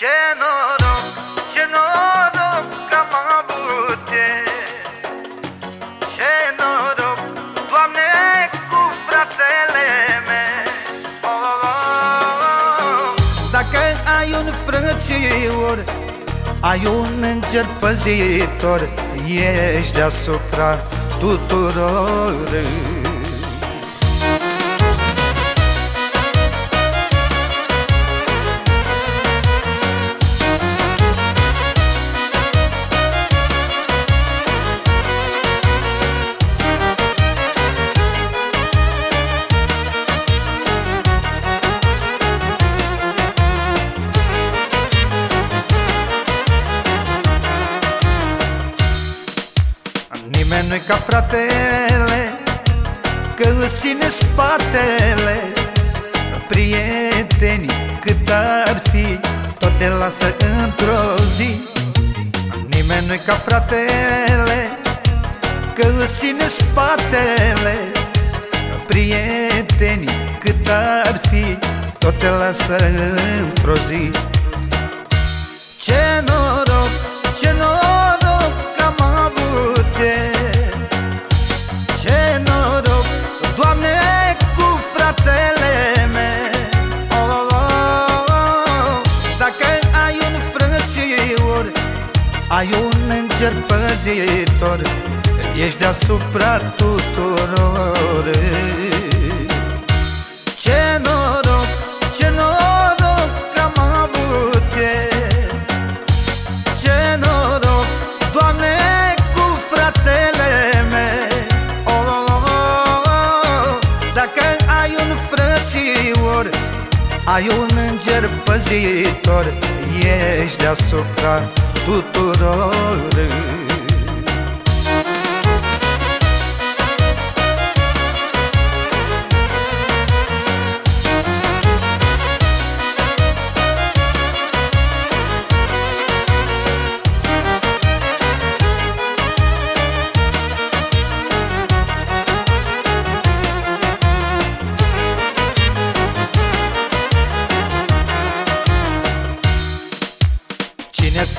Ce noroc, ce noroc că am avut Ce noroc, Doamne, cu fratele meu. Oh, oh, oh. Dacă ai un frățior Ai un înger păzitor Ești deasupra tuturor Nimeni nu-i ca fratele Că îți ține spatele. Prieteni cât ar fi Tot te lasă într-o zi. Nimeni nu-i ca fratele Că îți ține spatele. Prieteni cât ar fi Tot te lasă într-o zi. Ce noroc, ce noroc ai un înger păzitor Ești deasupra tuturor Ce noroc, ce noroc că am avut Ce noroc, Doamne, cu fratele meu oh, oh, oh, oh. Dacă ai un frățior, ai un înger păzitor Ești deasupra tuturor Cine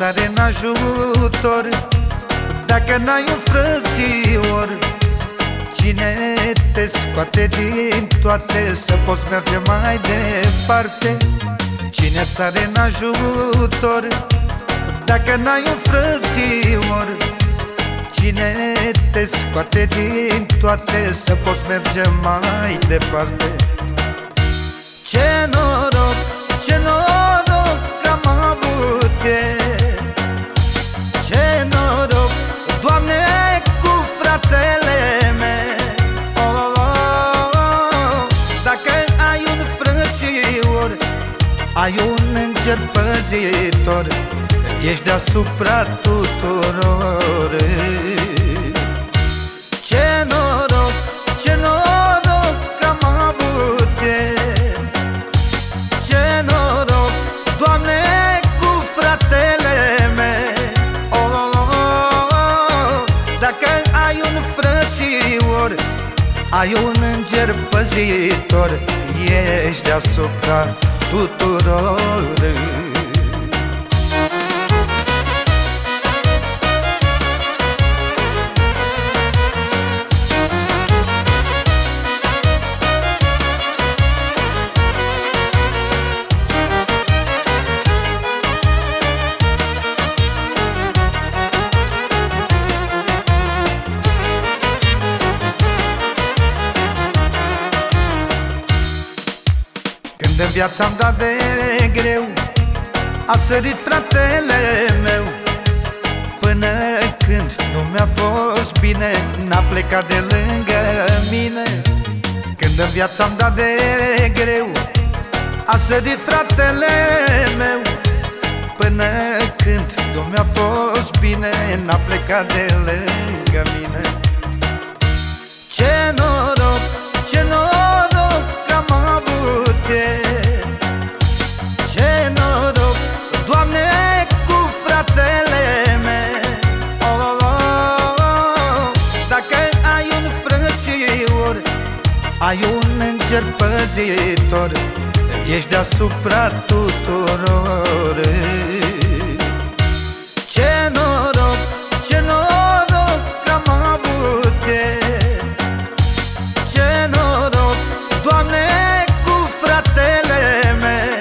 ți-are în ajutor Dacă n-ai un frățior Cine te scoate din toate Să poți merge mai departe? Cine ți-are în ajutor Dacă n-ai un frățior Cine te scoate din toate Să poți merge mai departe? Ce noroc, ce noroc înger păzitor Ești deasupra tuturor Ce noroc, ce noroc că am avut Ce noroc, Doamne, cu fratele meu oh, oh, oh, oh. Dacă ai un frățior, ai un înger păzitor Ești deasupra tuturor Când în viața am dat de greu A sărit fratele meu. Până când nu mi-a fost bine N-a plecat de lângă mine. Când în viața am dat de greu A sărit fratele meu. Până când nu mi-a fost bine N-a plecat de lângă mine. Ce noroc, ce noroc Ai un înger păzitor Ești deasupra tuturor Ce noroc, ce noroc că am avut Ce noroc, Doamne, cu fratele meu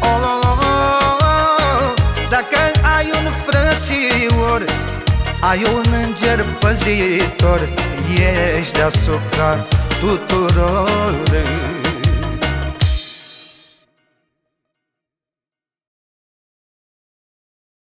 oh, oh, oh, oh, oh. Dacă ai un frățior Ai un înger păzitor Ești deasupra tuturor